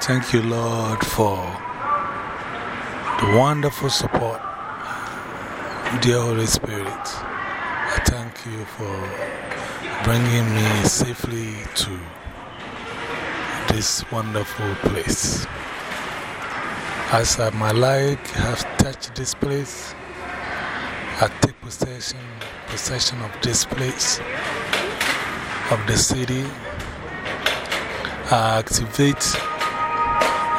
Thank you, Lord, for the wonderful support, dear Holy Spirit. I thank you for bringing me safely to this wonderful place. As my life has touched this place, I take possession, possession of this place, of the city. Activate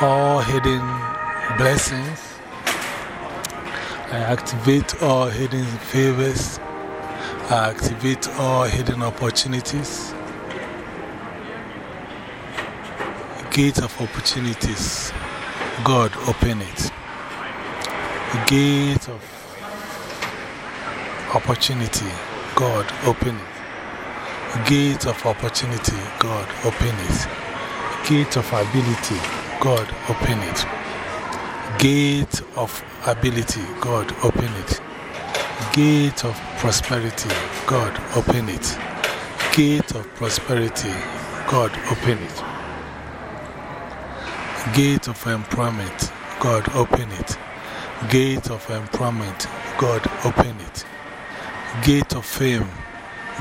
all hidden blessings. I activate all hidden favors. I activate all hidden opportunities. Gate of opportunities. God, open it. Gate of opportunity. God, open it. Gate of opportunity. God, open it. Gate of ability. God, open it. Gate of ability. God, open it. Gate of prosperity. God, open it. Gate of prosperity. God, open it. Gate of employment. God, open it. Gate of employment. God, open it. Gate of fame.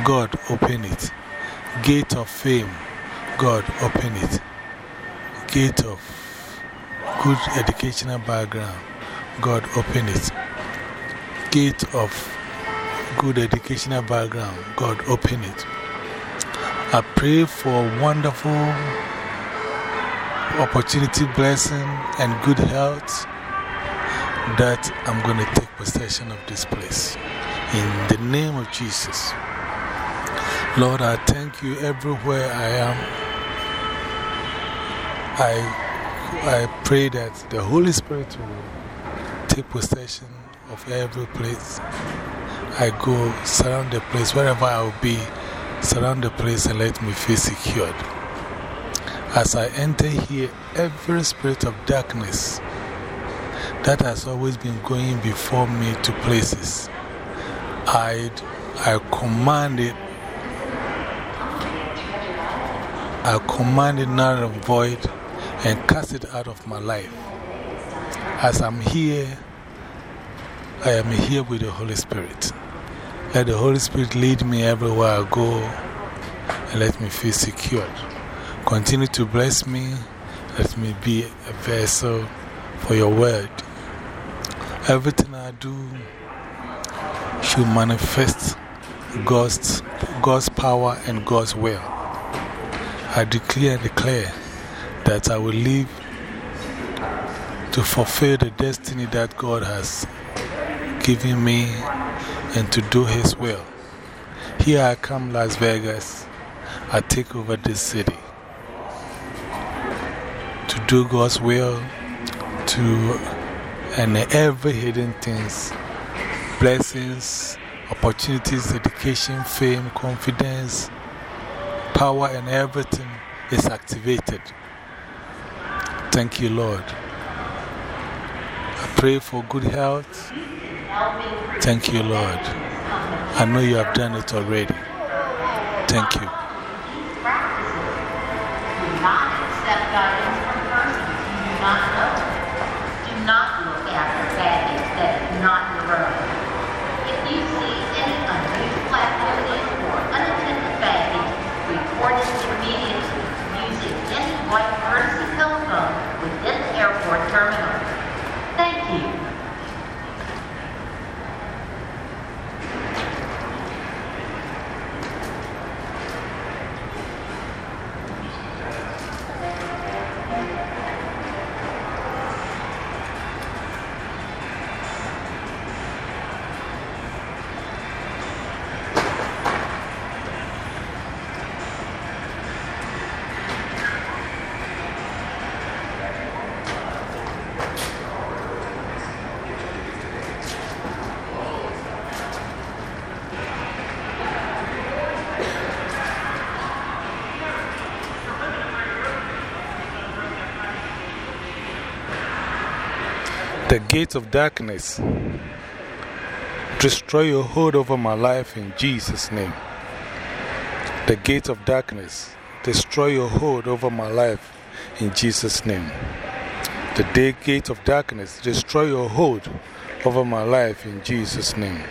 God, open it. Gate of fame. God, open it. Gate of good educational background. God, open it. Gate of good educational background. God, open it. I pray for wonderful opportunity, blessing, and good health that I'm going to take possession of this place. In the name of Jesus. Lord, I thank you everywhere I am. I, I pray that the Holy Spirit will take possession of every place I go, surround the place, wherever I will be, surround the place and let me feel secured. As I enter here, every spirit of darkness that has always been going before me to places, I, I command it, I command it not and void and cast it out of my life. As I'm here, I am here with the Holy Spirit. Let the Holy Spirit lead me everywhere I go and let me feel secured. Continue to bless me. Let me be a vessel for your word. Everything I do should manifest God's, God's power and God's will. I declare and declare that I will live to fulfill the destiny that God has given me and to do His will. Here I come, Las Vegas. I take over this city to do God's will, to and every hidden things, blessings, opportunities, education, fame, confidence, power, and everything is activated. Thank you, Lord. I pray for good health. Thank you, Lord. I know you have done it already. Thank you. Do not accept guidance from persons you do not know. Do not look after baggage that is not your own. If you see any unusual activity or unattended baggage, report it immediately using any white courtesy telephone within the airport terminal. Thank you. The gates of darkness destroy your hold over my life in Jesus' name. The gates of darkness destroy your hold over my life in Jesus' name. The day gate of darkness, destroy your hold over my life in Jesus' name.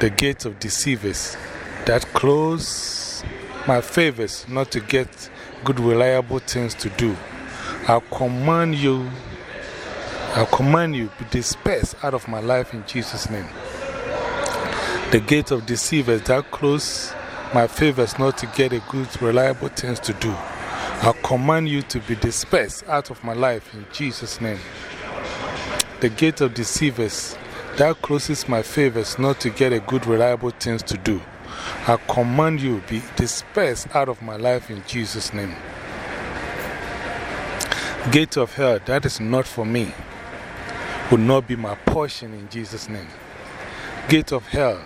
The gates of deceivers that close my favors not to get good, reliable things to do. I command you, I command you, be dispersed out of my life in Jesus' name. The gate of deceivers that close my favors not to get a good, reliable things to do. I command you to be dispersed out of my life in Jesus' name. The gate of deceivers that closes my favors not to get a good, reliable things to do. I command you be dispersed out of my life in Jesus' name. Gate of hell that is not for me will not be my portion in Jesus' name. Gate of hell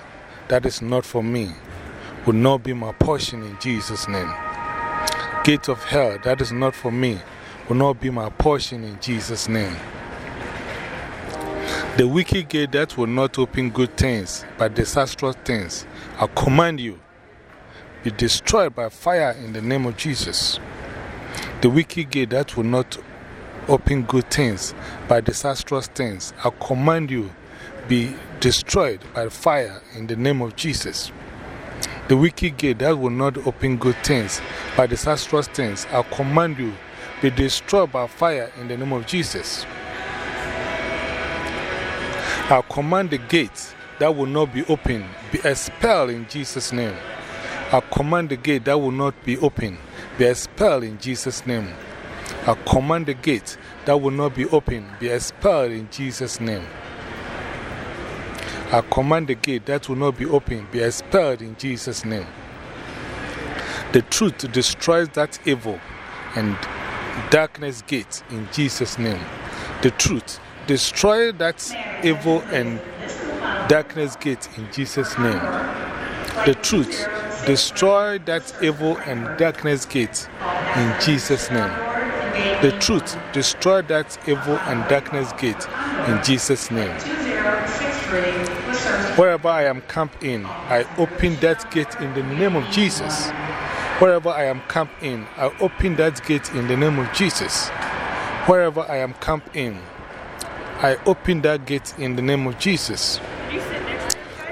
that is not for me will not be my portion in Jesus' name. Gate of hell that is not for me will not be my portion in Jesus' name. The wicked gate that will not open good things but disastrous things, I command you, be destroyed by fire in the name of Jesus. The wicked gate that will not open good things but disastrous things, I command you, be destroyed by fire in the name of Jesus. The wicked gate that will not open good things but disastrous things, I command you, be destroyed by fire in the name of Jesus. I command the gate that will not be open be expelled in Jesus' name. I command the gate that will not be open be expelled in Jesus' name. I command the gate that will not be open be expelled in Jesus' name. I command the gate that will not be open be expelled in Jesus' name. The truth destroys that evil and darkness gate in Jesus' name. The truth destroy that evil and darkness gate in Jesus' name. The truth, destroy that evil and darkness gate in Jesus' name. The truth, destroy that evil and darkness gate in Jesus' name. Wherever I am camped in, I open that gate in the name of Jesus. Wherever I am camped in, I open that gate in the name of Jesus. Wherever I am camped in, I open that gate in the name of Jesus.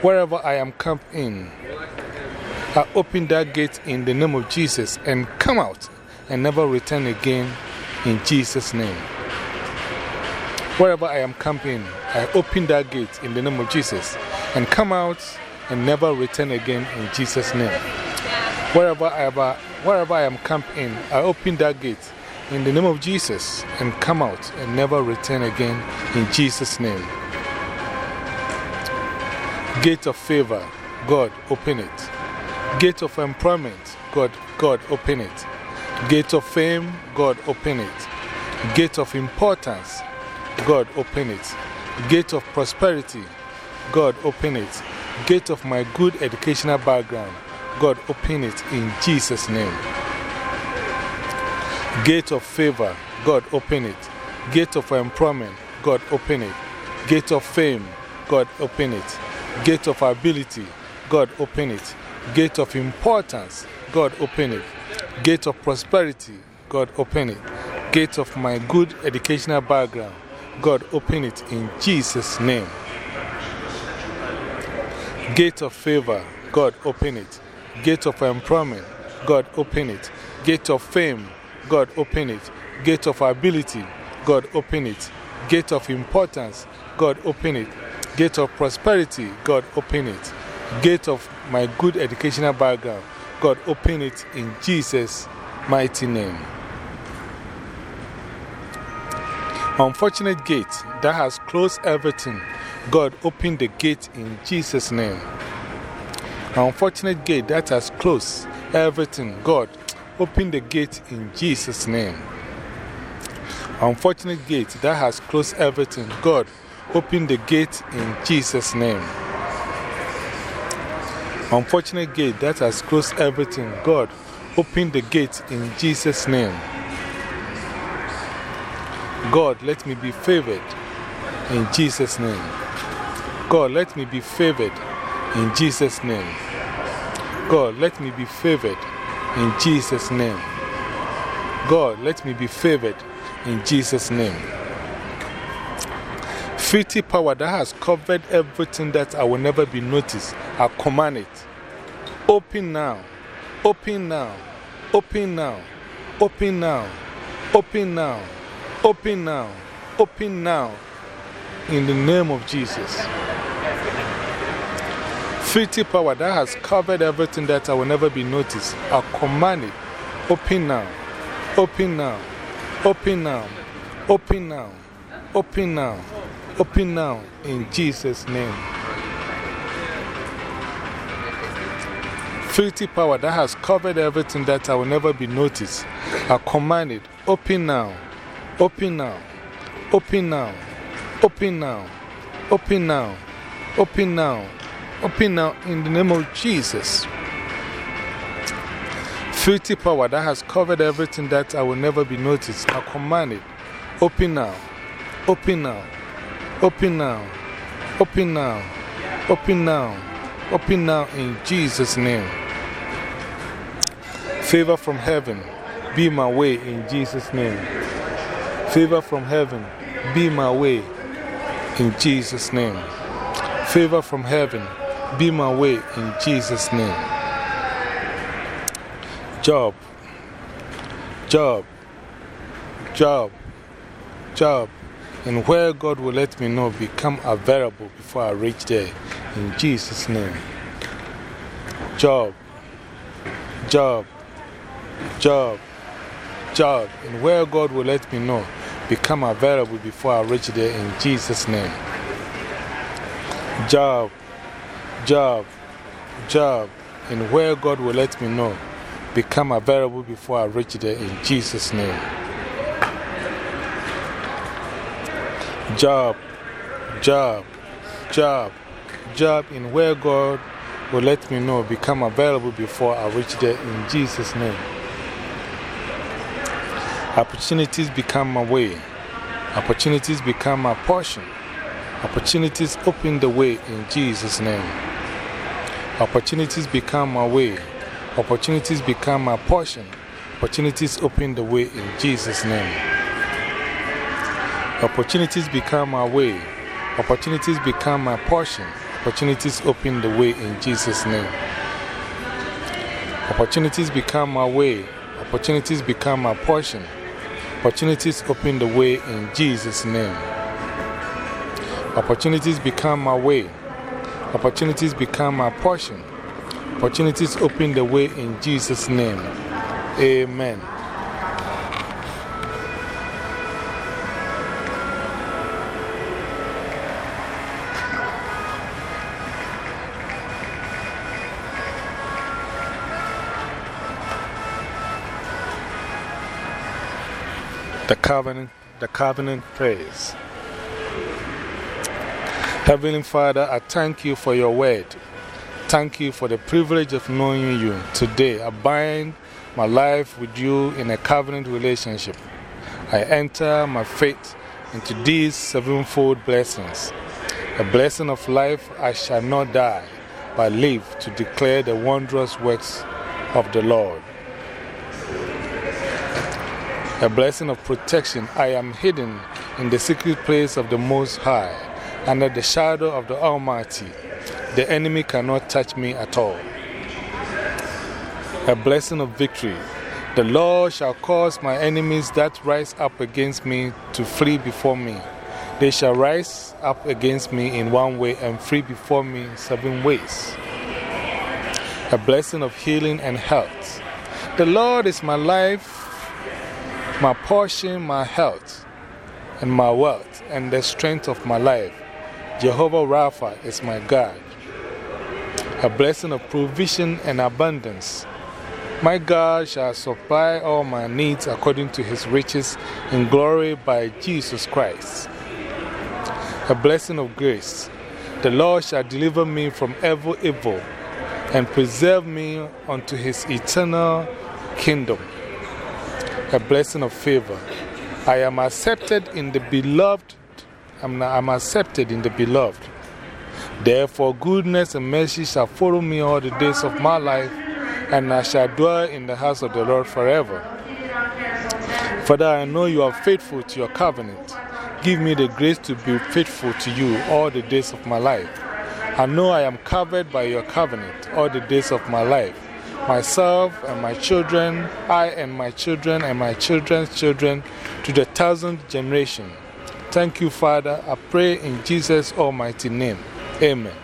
Wherever I am camped in, I open that gate in the name of Jesus and come out and never return again in Jesus' name. Wherever I am camping, I open that gate in the name of Jesus and come out and never return again in Jesus' name. Wherever I, ever, wherever I am camping, I open that gate in the name of Jesus and come out and never return again in Jesus' name. Gate of favor, God, open it. Gate of employment, God, God, open it. Gate of fame, God, open it. Gate of importance, God, open it. Gate of prosperity, God, open it. Gate of my good educational background, God, open it in Jesus' name. Gate of favor, God open it. Gate of employment, God open it. Gate of fame, God open it. Gate of ability, God open it. Gate of importance, God open it. Gate of prosperity, God open it. Gate of my good educational background, God open it in Jesus' name. Gate of favor, God open it. Gate of employment, God open it. Gate of fame, God open it. Gate of ability, God open it. Gate of importance, God open it. Gate of prosperity, God open it. Gate of my good educational background, God open it in Jesus' mighty name. Unfortunate gate that has closed everything, God open the gate in Jesus' name. Unfortunate gate that has closed everything, God open the gate in Jesus' name. Unfortunate gate that has closed everything, God, open the gate in Jesus' name. Unfortunate gate that has closed everything, God, open the gate in Jesus' name. God, let me be favored in Jesus' name. God, let me be favored in Jesus' name. God, let me be favored in Jesus' name. God, let me be favored in Jesus' name. 50 power that has covered everything that I will never be noticed. I command it. Open now. Open now. Open now. Open now. Open now. Open now. Open now. In the name of Jesus. 50 power that has covered everything that I will never be noticed. I command it. Open now. Open now. Open now. Open now. Open now. Open now. In Jesus' name. 50 power that has covered everything that I will never be noticed. I command it. Open now. Open now. Open now. Open now. Open now. Open now. Open now in the name of Jesus. 50 power that has covered everything that I will never be noticed. I command it. Open now. Open now. Open now. Open now. Open now. Open now in Jesus' name. Favor from heaven, be my way in Jesus' name. Favor from heaven, be my way in Jesus' name. Favor from heaven, be my way in Jesus' name. Job, job, job, job, and where God will let me know become available before I reach there. In Jesus' name. Job, job, job, job, and where God will let me know become available before I reach there. In Jesus' name. Job, job, job, and where God will let me know become available before I reach there. In Jesus' name. Job, job, job, job, in where God will let me know become available before I reach there in Jesus' name. Opportunities become my way. Opportunities become my portion. Opportunities open the way in Jesus' name. Opportunities become my way. Opportunities become my portion. Opportunities open the way in Jesus' name. Opportunities become my way. Opportunities become my portion. Opportunities open the way in Jesus' name. Opportunities become my way. Opportunities become my portion. Opportunities open the way in Jesus' name. Opportunities become my way. Opportunities become my portion. Opportunities open the way in Jesus' name. Amen. The covenant, the covenant praise. Heavenly Father, I thank you for your word. Thank you for the privilege of knowing you. Today, I bind my life with you in a covenant relationship. I enter my faith into these sevenfold blessings. A blessing of life, I shall not die, but live to declare the wondrous works of the Lord. A blessing of protection, I am hidden in the secret place of the Most High, under the shadow of the Almighty. The enemy cannot touch me at all. A blessing of victory. The Lord shall cause my enemies that rise up against me to flee before me. They shall rise up against me in one way and flee before me seven ways. A blessing of healing and health. The Lord is my life, my portion, my health, and my wealth, and the strength of my life. Jehovah Rapha is my God. A blessing of provision and abundance. My God shall supply all my needs according to his riches in glory by Jesus Christ. A blessing of grace. The Lord shall deliver me from every evil and preserve me unto his eternal kingdom. A blessing of favor. I am accepted in the beloved. I'm, I'm accepted in the beloved. Therefore, goodness and mercy shall follow me all the days of my life and I shall dwell in the house of the Lord forever. Father, I know you are faithful to your covenant. Give me the grace to be faithful to you all the days of my life. I know I am covered by your covenant all the days of my life. Myself and my children, I and my children and my children's children to the thousandth generation. Thank you, Father. I pray in Jesus' almighty name. Amen.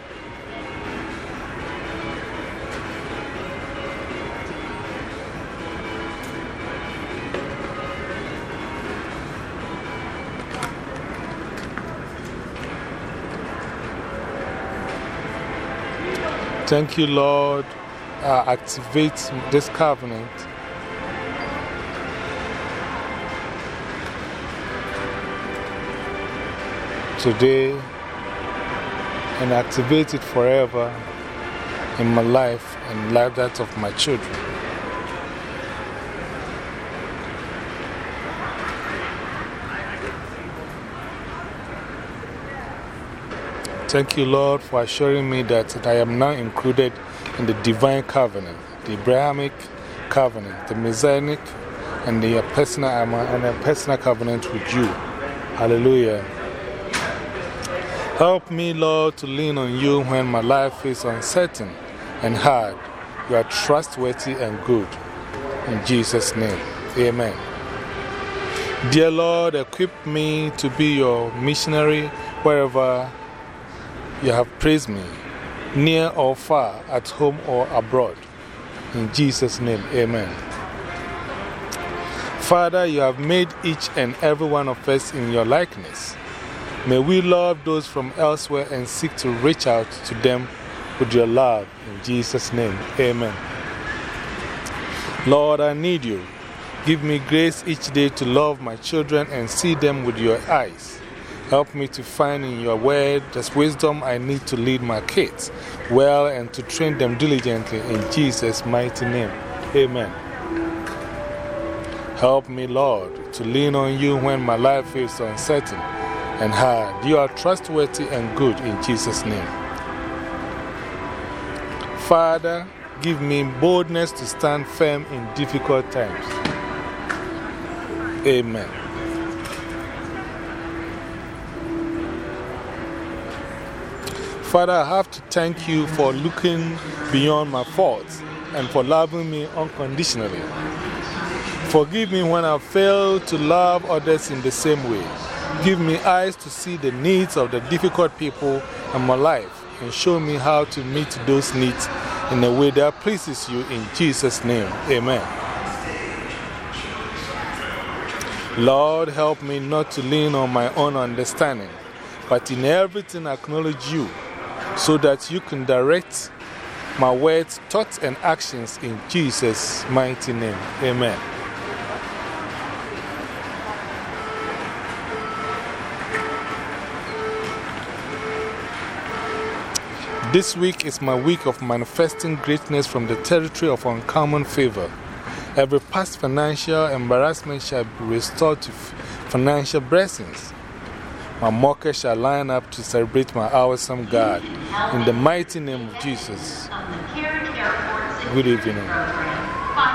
Thank you, Lord. Uh, activate this covenant. Today and activate it forever in my life and life that of my children. Thank you, Lord, for assuring me that I am now included in the divine covenant, the Abrahamic covenant, the Messianic, and the personal, um, and a personal covenant with you. Hallelujah. Help me, Lord, to lean on you when my life is uncertain and hard. You are trustworthy and good. In Jesus' name, amen. Dear Lord, equip me to be your missionary wherever you have praised me, near or far, at home or abroad. In Jesus' name, amen. Father, you have made each and every one of us in your likeness. May we love those from elsewhere and seek to reach out to them with your love. In Jesus' name, amen. Lord, I need you. Give me grace each day to love my children and see them with your eyes. Help me to find in your word the wisdom I need to lead my kids well and to train them diligently in Jesus' mighty name. Amen. Help me, Lord, to lean on you when my life is uncertain and hard. You are trustworthy and good in Jesus' name. Father, give me boldness to stand firm in difficult times. Amen. Father, I have to thank you for looking beyond my faults and for loving me unconditionally. Forgive me when I fail to love others in the same way. Give me eyes to see the needs of the difficult people in my life and show me how to meet those needs in a way that pleases you in Jesus' name. Amen. Lord, help me not to lean on my own understanding, but in everything acknowledge you so that you can direct my words, thoughts, and actions in Jesus' mighty name. Amen. This week is my week of manifesting greatness from the territory of uncommon favor. Every past financial embarrassment shall be restored to financial blessings. My mockers shall line up to celebrate my awesome God. In the mighty name of Jesus. Good evening,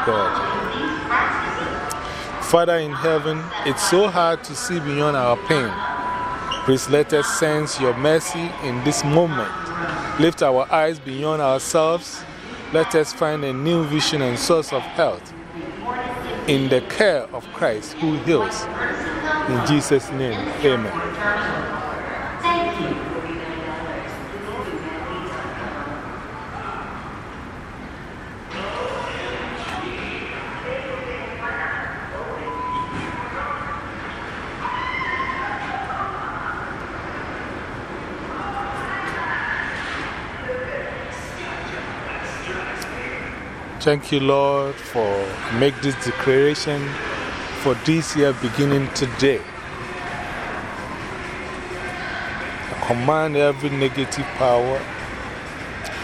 God. Father in heaven, it's so hard to see beyond our pain. Please let us sense your mercy in this moment. Lift our eyes beyond ourselves. Let us find a new vision and source of health in the care of Christ who heals. In Jesus' name, amen. Thank you, Lord, for make this declaration for this year beginning today. I command every negative power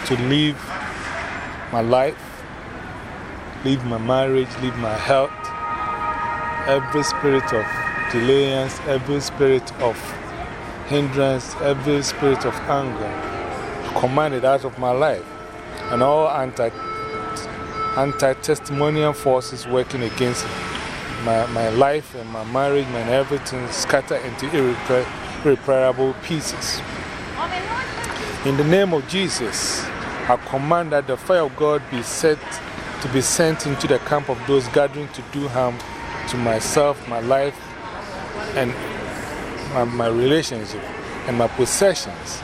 to leave my life, leave my marriage, leave my health, every spirit of delayance, every spirit of hindrance, every spirit of anger. Command it out of my life and all anti anti testimonial forces working against my, my life and my marriage and everything scattered into irrepar irreparable pieces. In the name of Jesus, I command that the fire of God be set to be sent into the camp of those gathering to do harm to myself, my life, and my, my relationship, and my possessions.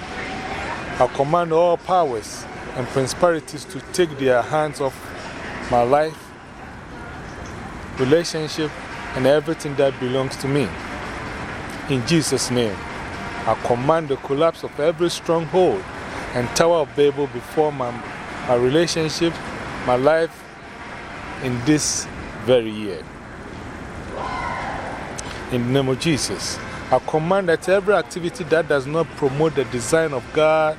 I command all powers and principalities to take their hands off my life, relationship, and everything that belongs to me. In Jesus' name, I command the collapse of every stronghold and Tower of Babel before my, my relationship, my life in this very year. In the name of Jesus, I command that every activity that does not promote the design of God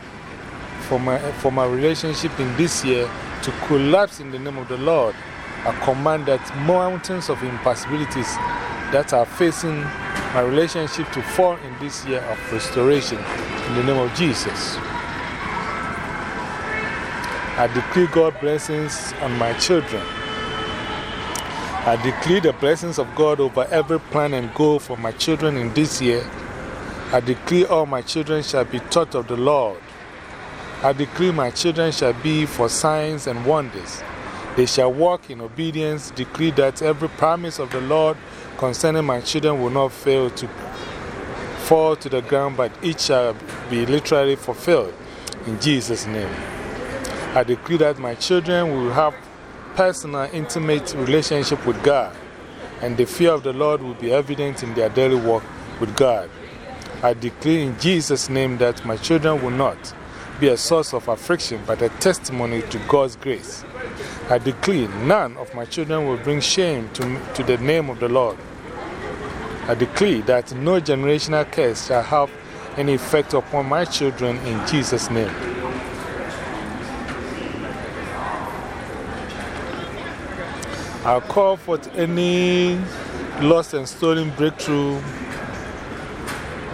for my, for my relationship in this year to collapse in the name of the Lord. I command that mountains of impossibilities that are facing my relationship to fall in this year of restoration in the name of Jesus. I decree God blessings on my children. I declare the blessings of God over every plan and goal for my children in this year. I declare all my children shall be taught of the Lord. I decree my children shall be for signs and wonders. They shall walk in obedience. Decree that every promise of the Lord concerning my children will not fail to fall to the ground, but each shall be literally fulfilled. In Jesus' name. I decree that my children will have personal, intimate relationship with God, and the fear of the Lord will be evident in their daily walk with God. I decree in Jesus' name that my children will not be a source of affliction, but a testimony to God's grace. I decree none of my children will bring shame to, to the name of the Lord. I decree that no generational curse shall have any effect upon my children in Jesus' name. I call for any lost and stolen breakthrough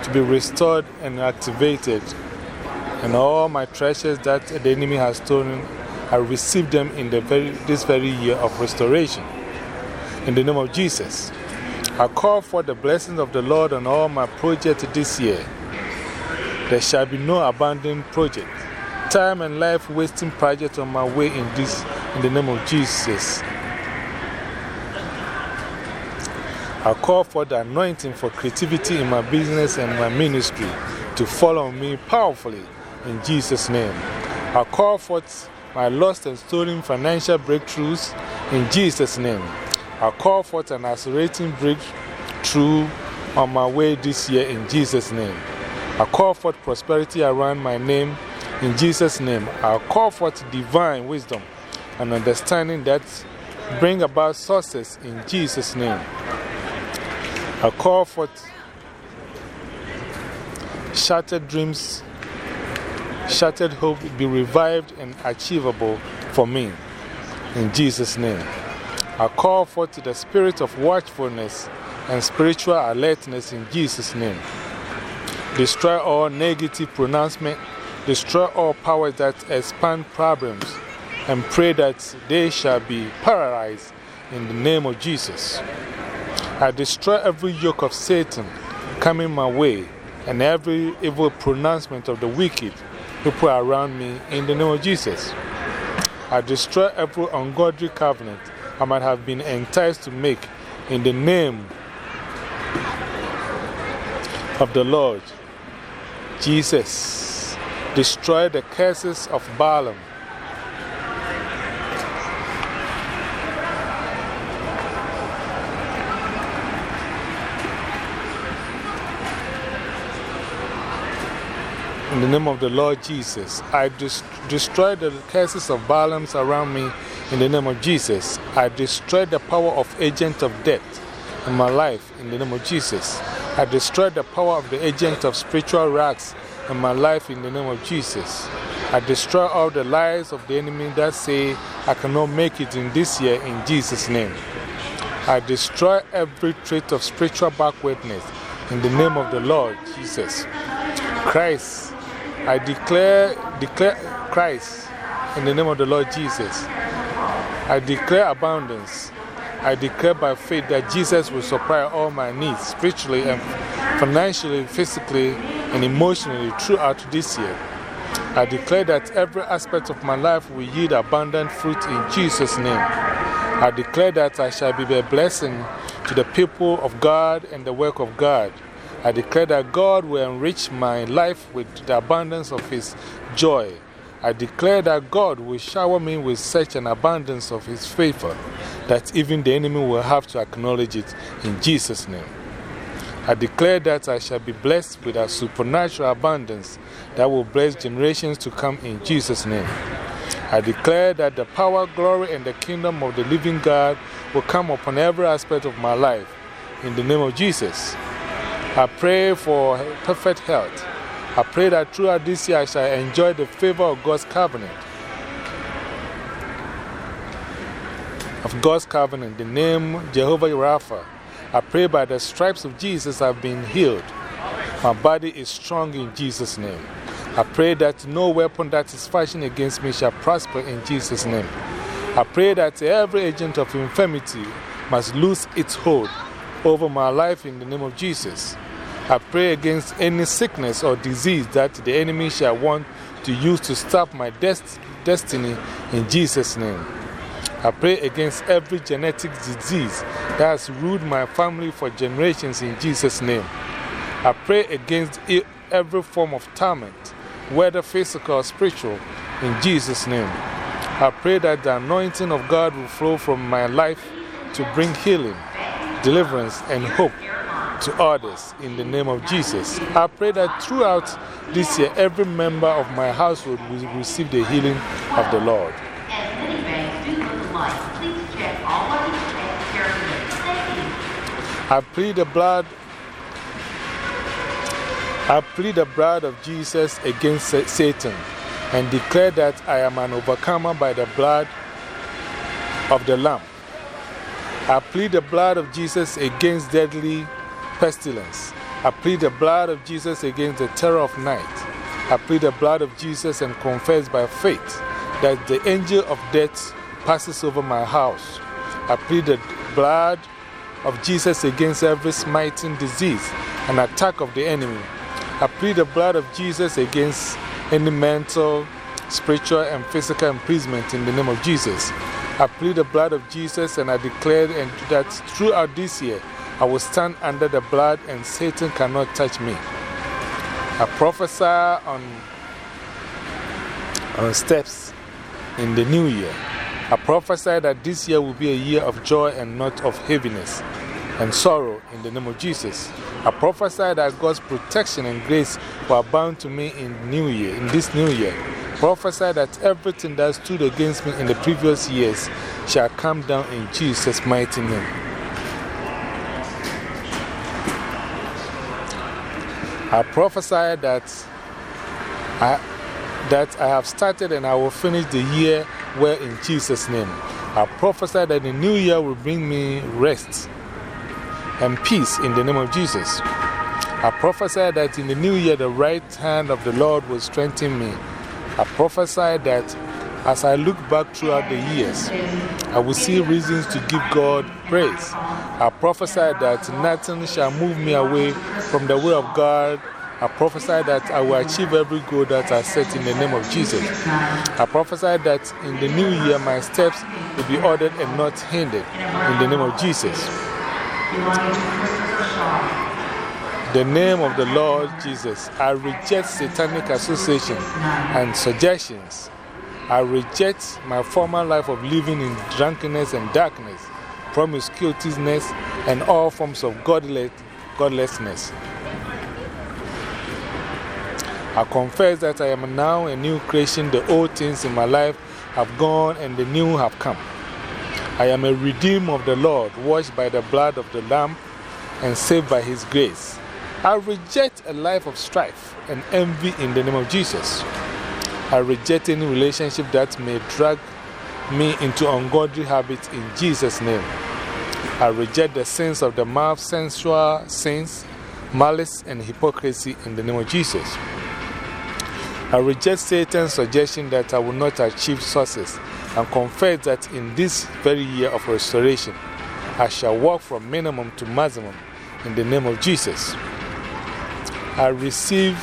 to be restored and activated. And all my treasures that the enemy has stolen, I receive them in the very, this very year of restoration. In the name of Jesus, I call for the blessings of the Lord on all my projects this year. There shall be no abandoned project, time and life wasting project on my way in this, in the name of Jesus. I call for the anointing for creativity in my business and my ministry to fall on me powerfully in Jesus' name. I call forth my lost and stolen financial breakthroughs in Jesus' name. I call forth an accelerating breakthrough on my way this year in Jesus' name. I call forth prosperity around my name in Jesus' name. I call forth divine wisdom and understanding that bring about success in Jesus' name. I call for shattered dreams, shattered hope be revived and achievable for me. In Jesus' name. I call for the spirit of watchfulness and spiritual alertness in Jesus' name. Destroy all negative pronouncement, destroy all powers that expand problems, and pray that they shall be paralyzed in the name of Jesus. I destroy every yoke of Satan coming my way and every evil pronouncement of the wicked people around me in the name of Jesus. I destroy every ungodly covenant I might have been enticed to make in the name of the Lord Jesus. Destroy the curses of Balaam In the name of the Lord Jesus, I destroy the curses of Balaam around me. In the name of Jesus, I destroy the power of agent of death in my life. In the name of Jesus, I destroy the power of the agent of spiritual racks in my life. In the name of Jesus, I destroy all the lies of the enemy that say I cannot make it in this year. In Jesus' name, I destroy every trait of spiritual backwardness. In the name of the Lord Jesus Christ. I declare, declare Christ in the name of the Lord Jesus. I declare abundance. I declare by faith that Jesus will supply all my needs spiritually and financially, physically, and emotionally throughout this year. I declare that every aspect of my life will yield abundant fruit in Jesus' name. I declare that I shall be a blessing to the people of God and the work of God. I declare that God will enrich my life with the abundance of His joy. I declare that God will shower me with such an abundance of His favor that even the enemy will have to acknowledge it in Jesus' name. I declare that I shall be blessed with a supernatural abundance that will bless generations to come in Jesus' name. I declare that the power, glory, and the kingdom of the living God will come upon every aspect of my life in the name of Jesus. I pray for perfect health. I pray that throughout this year I shall enjoy the favor of God's covenant. Of God's covenant, the name Jehovah Rapha. I pray by the stripes of Jesus I've been healed. My body is strong in Jesus' name. I pray that no weapon that is fashioned against me shall prosper in Jesus' name. I pray that every agent of infirmity must lose its hold over my life in the name of Jesus. I pray against any sickness or disease that the enemy shall want to use to stop my dest destiny in Jesus' name. I pray against every genetic disease that has ruled my family for generations in Jesus' name. I pray against every form of torment, whether physical or spiritual, in Jesus' name. I pray that the anointing of God will flow from my life to bring healing, deliverance, and hope to others in the name of Jesus. I pray that throughout this year, every member of my household will receive the healing of the Lord. I plead the blood. I plead the blood of Jesus against Satan and declare that I am an overcomer by the blood of the Lamb. I plead the blood of Jesus against deadly pestilence. I plead the blood of Jesus against the terror of night. I plead the blood of Jesus and confess by faith that the angel of death passes over my house. I plead the blood of Jesus against every smiting disease and attack of the enemy. I plead the blood of Jesus against any mental, spiritual, and physical imprisonment in the name of Jesus. I plead the blood of Jesus and I declare and that throughout this year I will stand under the blood and Satan cannot touch me. I prophesy on, on steps in the new year. I prophesy that this year will be a year of joy and not of heaviness and sorrow in the name of Jesus. I prophesy that God's protection and grace will abound to me in new year, in this new year. Prophesy that everything that stood against me in the previous years shall come down in Jesus' mighty name. I prophesy that I, that I have started and I will finish the year well in Jesus' name. I prophesy that the new year will bring me rest and peace in the name of Jesus. I prophesy that in the new year the right hand of the Lord will strengthen me. I prophesy that as I look back throughout the years, I will see reasons to give God praise. I prophesy that nothing shall move me away from the will of God. I prophesy that I will achieve every goal that I set in the name of Jesus. I prophesy that in the new year my steps will be ordered and not hindered in the name of Jesus. The name of the Lord Jesus. I reject satanic association and suggestions. I reject my former life of living in drunkenness and darkness, promiscuousness, and all forms of godless, godlessness. I confess that I am now a new creation. The old things in my life have gone and the new have come. I am a redeemed of the Lord, washed by the blood of the Lamb and saved by His grace. I reject a life of strife and envy in the name of Jesus. I reject any relationship that may drag me into ungodly habits in Jesus' name. I reject the sins of the mouth, sensual sins, malice, and hypocrisy in the name of Jesus. I reject Satan's suggestion that I will not achieve success and confess that in this very year of restoration, I shall walk from minimum to maximum in the name of Jesus. I receive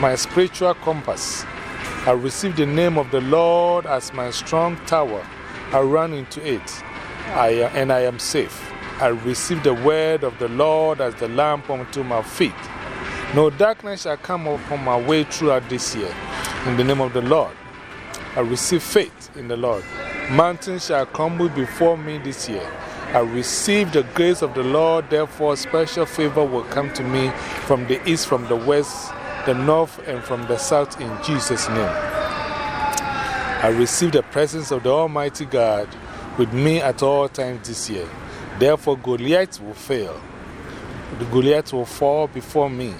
my spiritual compass. I receive the name of the Lord as my strong tower. I run into it, I, and I am safe. I receive the word of the Lord as the lamp unto my feet. No darkness shall come upon my way throughout this year. In the name of the Lord, I receive faith in the Lord. Mountains shall crumble before me this year. I receive the grace of the Lord, therefore, special favor will come to me from the east, from the west, the north, and from the south in Jesus' name. I receive the presence of the Almighty God with me at all times this year. Therefore, Goliath will fail. The Goliath will fall before me.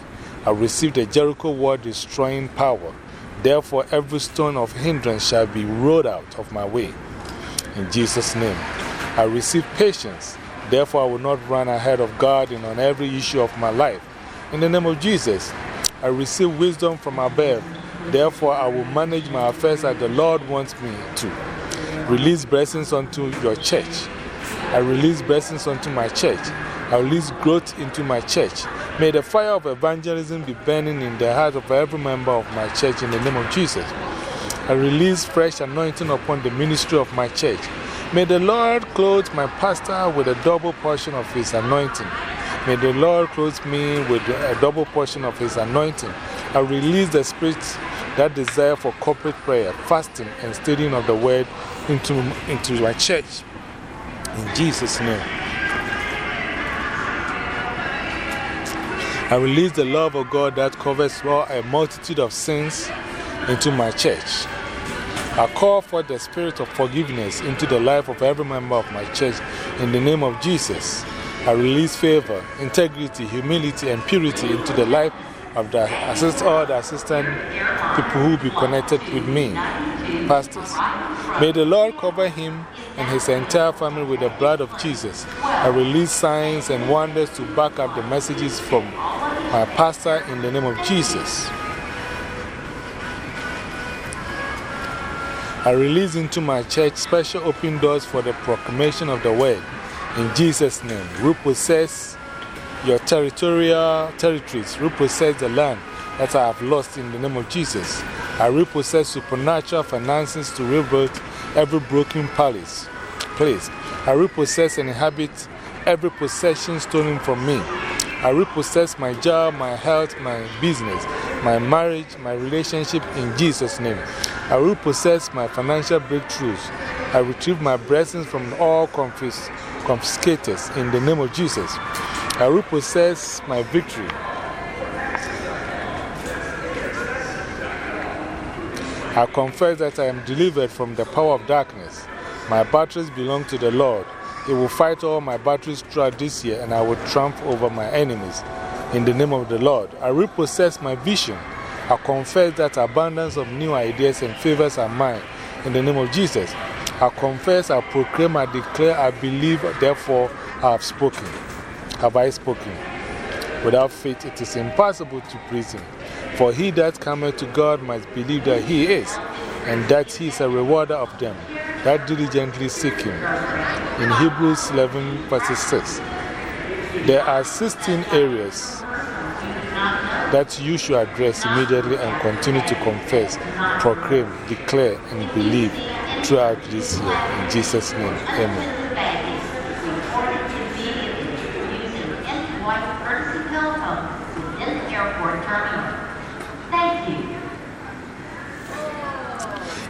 I receive the Jericho wall destroying power. Therefore, every stone of hindrance shall be rolled out of my way. In Jesus' name. I receive patience. Therefore, I will not run ahead of God in on every issue of my life. In the name of Jesus, I receive wisdom from above. Therefore, I will manage my affairs as the Lord wants me to. Release blessings unto your church. I release blessings unto my church. I release growth into my church. May the fire of evangelism be burning in the heart of every member of my church in the name of Jesus. I release fresh anointing upon the ministry of my church. May the Lord clothe my pastor with a double portion of his anointing. May the Lord clothe me with a double portion of his anointing. I release the spirit that desire for corporate prayer, fasting, and studying of the word into, into my church. In Jesus' name. I release the love of God that covers all a multitude of sins into my church. I call for the spirit of forgiveness into the life of every member of my church in the name of Jesus. I release favor, integrity, humility, and purity into the life of the assist, all the assistant people who be connected with me, pastors. May the Lord cover him and his entire family with the blood of Jesus. I release signs and wonders to back up the messages from my pastor in the name of Jesus. I release into my church special open doors for the proclamation of the word. In Jesus' name, repossess your territorial territories, repossess the land that I have lost in the name of Jesus. I repossess supernatural finances to rebuild every broken palace, place. I repossess and inhabit every possession stolen from me. I repossess my job, my health, my business, my marriage, my relationship in Jesus' name. I repossess my financial breakthroughs. I retrieve my blessings from all confis confiscators in the name of Jesus. I repossess my victory. I confess that I am delivered from the power of darkness. My batteries belong to the Lord. He will fight all my battles throughout this year, and I will triumph over my enemies. In the name of the Lord, I repossess my vision. I confess that abundance of new ideas and favors are mine. In the name of Jesus, I confess, I proclaim, I declare, I believe, therefore I have spoken. Have I spoken? Without faith, it is impossible to please Him. For he that cometh to God must believe that He is, and that He is a rewarder of them that diligently seek Him. In Hebrews 11, verse 6, there are 16 areas that you should address immediately and continue to confess, proclaim, declare, and believe throughout this year. In Jesus' name, amen.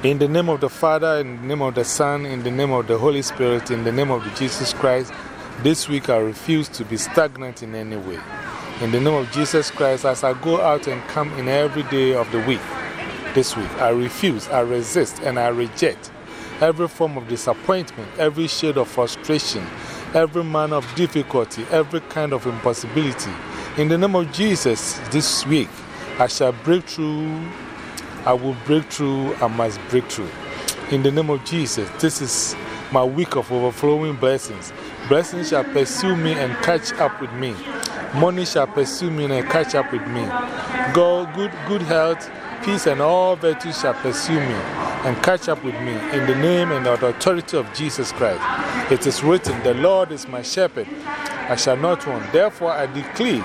In the name of the Father, in the name of the Son, in the name of the Holy Spirit, in the name of Jesus Christ, this week I refuse to be stagnant in any way. In the name of Jesus Christ, as I go out and come in every day of the week, this week, I refuse, I resist, and I reject every form of disappointment, every shade of frustration, every manner of difficulty, every kind of impossibility. In the name of Jesus, this week, I shall break through I will break through, I must break through. In the name of Jesus, this is my week of overflowing blessings. Blessings shall pursue me and catch up with me. Money shall pursue me and catch up with me. God, good, good health, peace, and all virtues shall pursue me. and catch up with me in the name and the authority of Jesus Christ. It is written, The Lord is my shepherd, I shall not want. Therefore, I declare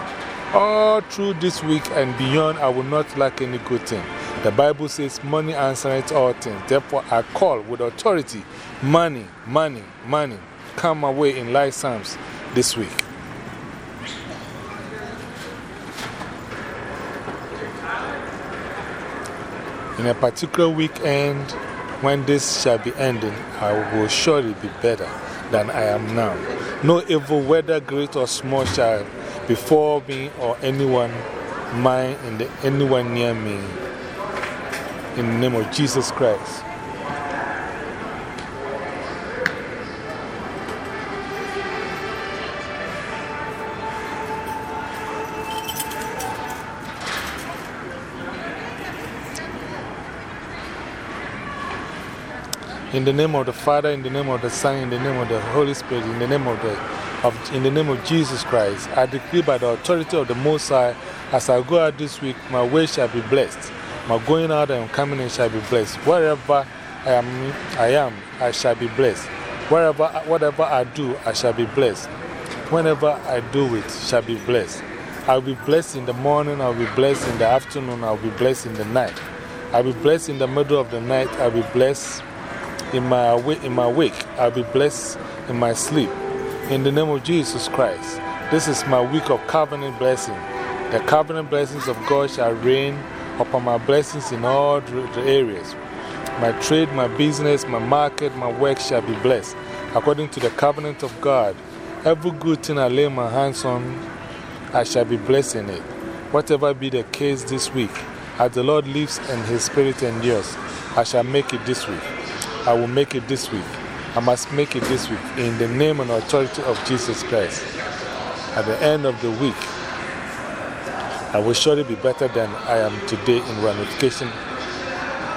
all through this week and beyond, I will not lack any good thing. The Bible says, Money answereth all things. Therefore, I call with authority money, money, money. Come away in life Psalms this week. In a particular weekend, when this shall be ending, I will surely be better than I am now. No evil, whether great or small, shall befall me or anyone mine and anyone near me. In the name of Jesus Christ. In the name of the Father, in the name of the Son, in the name of the Holy Spirit, in the name of, the, of, in the name of Jesus Christ, I decree by the authority of the Most High, as I go out this week, my way shall be blessed. My going out and coming in shall be blessed. Wherever I am, I am, I shall be blessed. Wherever, whatever I do, I shall be blessed. Whenever I do it, shall be blessed. I'll be blessed in the morning, I'll be blessed in the afternoon, I'll be blessed in the night. I'll be blessed in the middle of the night, I'll be blessed in my, in my wake, I'll be blessed in my sleep. In the name of Jesus Christ, this is my week of covenant blessing. The covenant blessings of God shall reign upon my blessings in all the areas. My trade, my business, my market, my work shall be blessed. According to the covenant of God, every good thing I lay my hands on, I shall be blessed in it. Whatever be the case this week, as the Lord lives and His Spirit endures, I shall make it this week. I will make it this week. I must make it this week in the name and authority of Jesus Christ. At the end of the week, I will surely be better than I am today in ramification,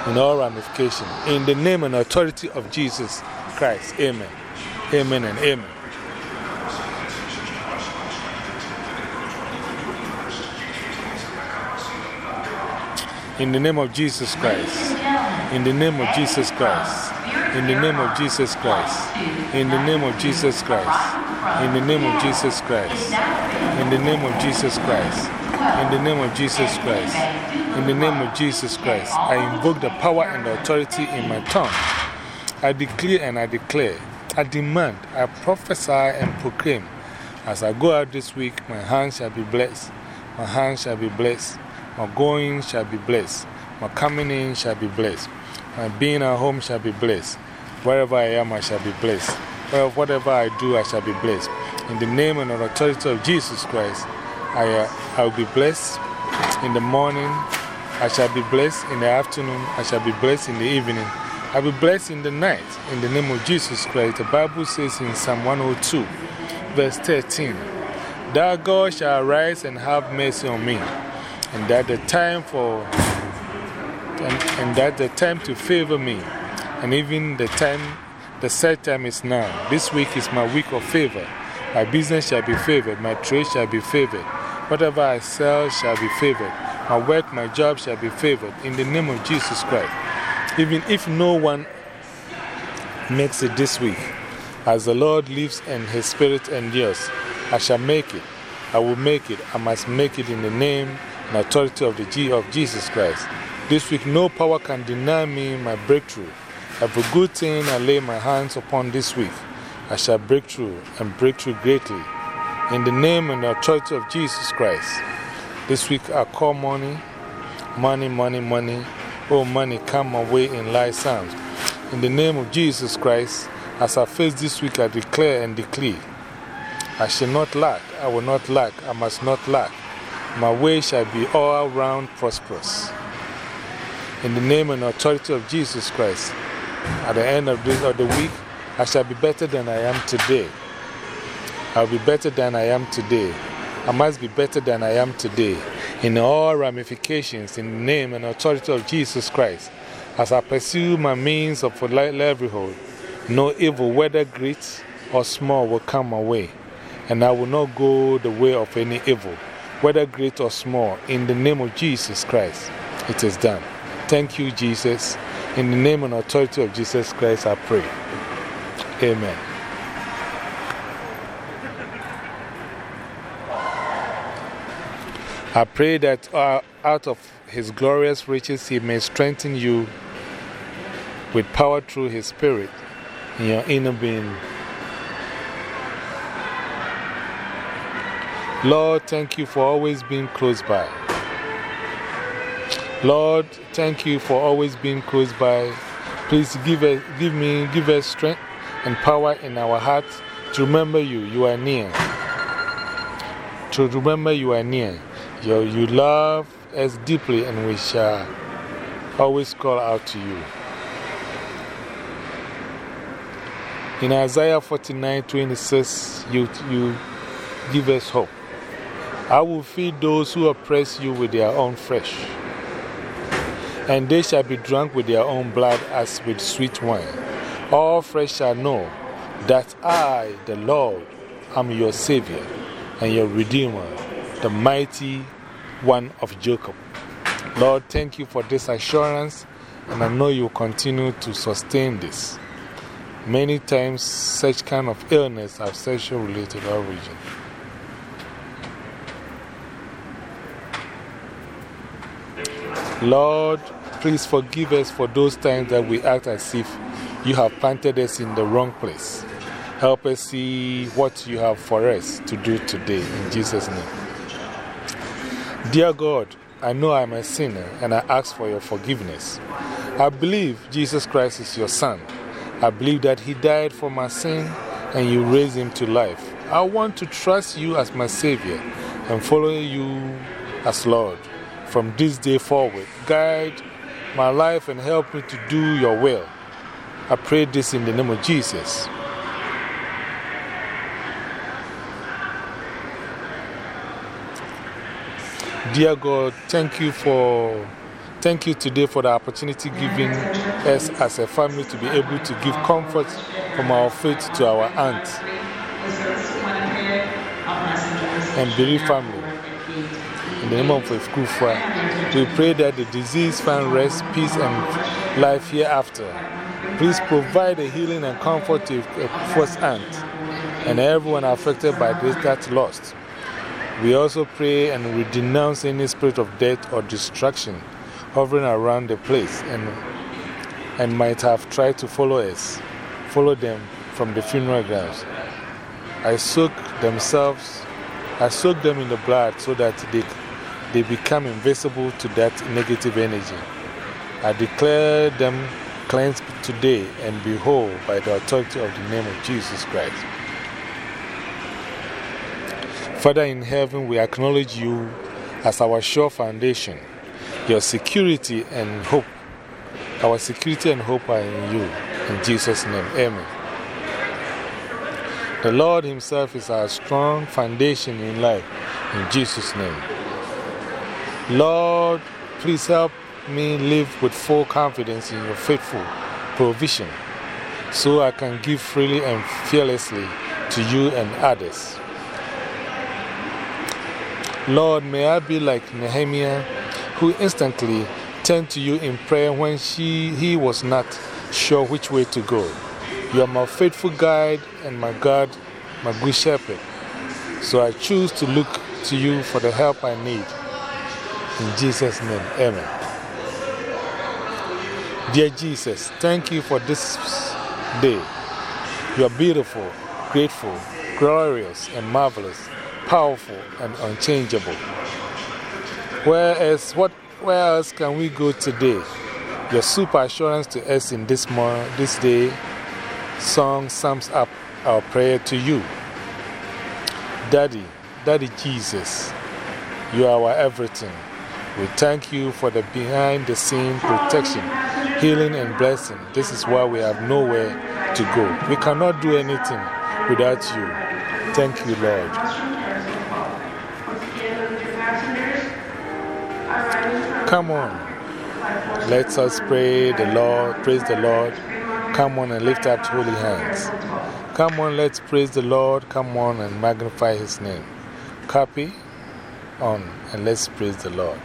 in all ramification. In the name and authority of Jesus Christ. Amen. Amen and amen. In the name of Jesus Christ. In the name of Jesus Christ. In the name of Jesus Christ. In the name of Jesus Christ. In the name of Jesus Christ. In the name of Jesus Christ. In the name of Jesus Christ. In the name of Jesus Christ. I invoke the power and the authority in my tongue. I declare and I declare. I demand, I prophesy and proclaim. As I go out this week, my hands shall be blessed. My hands shall be blessed. My going shall be blessed. My coming in shall be blessed. My being at home shall be blessed. Wherever I am, I shall be blessed. Whatever I do, I shall be blessed. In the name and authority of Jesus Christ, I, uh, I will be blessed in the morning. I shall be blessed in the afternoon. I shall be blessed in the evening. I will be blessed in the night. In the name of Jesus Christ, the Bible says in Psalm 102, verse 13, That God shall arise and have mercy on me, and that the time for and, and that the time to favor me, and even the time, the set time is now. This week is my week of favor. My business shall be favored, my trade shall be favored. Whatever I sell shall be favored. My work, my job shall be favored. In the name of Jesus Christ. Even if no one makes it this week, as the Lord lives and His Spirit endures, I shall make it. I will make it. I must make it in the name and authority of, the of Jesus Christ. This week, no power can deny me my breakthrough. Every good thing I lay my hands upon this week, I shall break through and break through greatly. In the name and authority of Jesus Christ. This week, I call money, money, money, money. Oh, money, come away in light sounds. In the name of Jesus Christ, as I face this week, I declare and declare I shall not lack, I will not lack, I must not lack. My way shall be all round prosperous. In the name and authority of Jesus Christ, at the end of, this, of the week, I shall be better than I am today. I'll be better than I am today. I must be better than I am today. In all ramifications, in the name and authority of Jesus Christ, as I pursue my means of livelihood, no evil, whether great or small, will come my way. And I will not go the way of any evil, whether great or small. In the name of Jesus Christ, it is done. Thank you, Jesus. In the name and authority of Jesus Christ, I pray. Amen. I pray that uh, out of His glorious riches He may strengthen you with power through His Spirit in your inner being. Lord, thank you for always being close by. Lord, thank you for always being close by. Please give, us, give me, give us strength and power in our hearts to remember you. You are near. To remember you are near. You, you love us deeply, and we shall always call out to you. In Isaiah 49 26, you, you give us hope. I will feed those who oppress you with their own flesh, and they shall be drunk with their own blood as with sweet wine. All flesh shall know that I, the Lord, am your Savior and your Redeemer, the mighty one of Jacob. Lord, thank you for this assurance, and I know you will continue to sustain this. Many times, such kind of illness have sexual related origin. Lord, please forgive us for those times that we act as if you have planted us in the wrong place. Help us see what you have for us to do today. In Jesus' name. Dear God, I know I'm a sinner and I ask for your forgiveness. I believe Jesus Christ is your Son. I believe that He died for my sin and you raised Him to life. I want to trust you as my Savior and follow you as Lord. From this day forward, guide my life and help me to do your will. I pray this in the name of Jesus. Dear God, thank you for. Thank you today for the opportunity given us as a family to be able to give comfort from our faith to our aunt and bereaved family. In the name of Kufra, we pray that the disease find rest, peace, and life hereafter. Please provide a healing and comfort to Kufua's aunt and everyone affected by this that lost. We also pray and we denounce any spirit of death or destruction hovering around the place and, and might have tried to follow us, follow them from the funeral grounds. I soak themselves, I soak them in the blood so that they, they become invisible to that negative energy. I declare them cleansed today and be whole by the authority of the name of Jesus Christ. Father in heaven, we acknowledge you as our sure foundation, your security and hope. Our security and hope are in you. In Jesus' name, amen. The Lord Himself is our strong foundation in life. In Jesus' name. Lord, please help me live with full confidence in your faithful provision so I can give freely and fearlessly to you and others. Lord, may I be like Nehemiah, who instantly turned to you in prayer when she, he was not sure which way to go. You are my faithful guide and my God, my good shepherd. So I choose to look to you for the help I need. In Jesus' name, amen. Dear Jesus, thank you for this day. You are beautiful, grateful, glorious, and marvelous powerful and unchangeable. Where else, what, where else can we go today? Your super assurance to us in this, morning, this day song sums up our prayer to you. Daddy, Daddy Jesus, you are our everything. We thank you for the behind the scene protection, healing, and blessing. This is why we have nowhere to go. We cannot do anything without you. Thank you, Lord. Come on. Let us pray the Lord, praise the Lord. Come on and lift up holy hands. Come on, let's praise the Lord. Come on and magnify his name. Copy on and let's praise the Lord.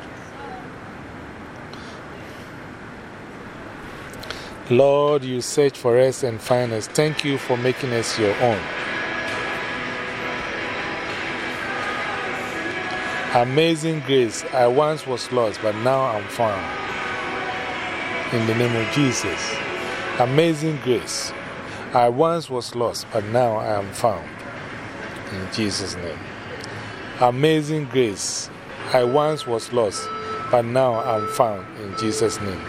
Lord, you search for us and find us. Thank you for making us your own. Amazing grace. I once was lost, but now I'm found. In the name of Jesus. Amazing grace. I once was lost, but now I am found. In Jesus' name. Amazing grace. I once was lost, but now I'm found. In Jesus' name.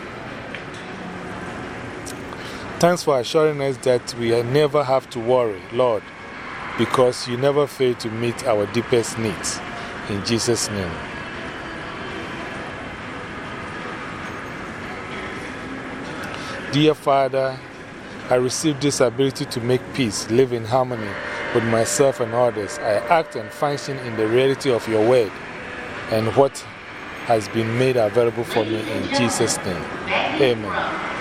Thanks for assuring us that we never have to worry, Lord, because you never fail to meet our deepest needs. In Jesus' name. Dear Father, I receive this ability to make peace, live in harmony with myself and others. I act and function in the reality of your word and what has been made available for me in Jesus' name. Amen.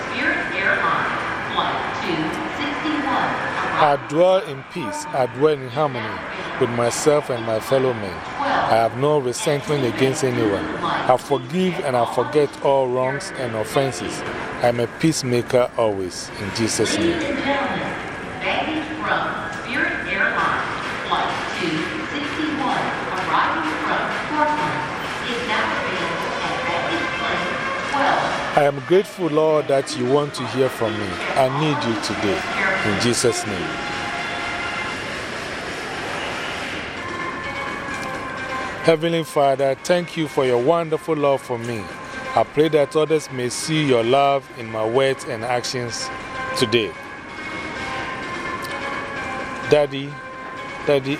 I dwell in peace, I dwell in harmony with myself and my fellow men. I have no resentment against anyone. I forgive and I forget all wrongs and offenses. I am a peacemaker always. In Jesus' name. I am grateful, Lord, that you want to hear from me. I need you today. In Jesus' name. Heavenly Father, thank you for your wonderful love for me. I pray that others may see your love in my words and actions today. Daddy, Daddy,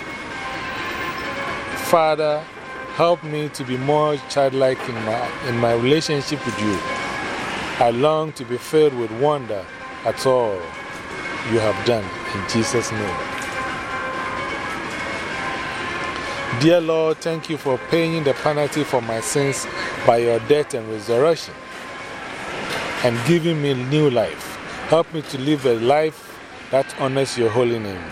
Father, help me to be more childlike in my, in my relationship with you. I long to be filled with wonder at all you have done in Jesus' name. Dear Lord, thank you for paying the penalty for my sins by your death and resurrection and giving me new life. Help me to live a life that honors your holy name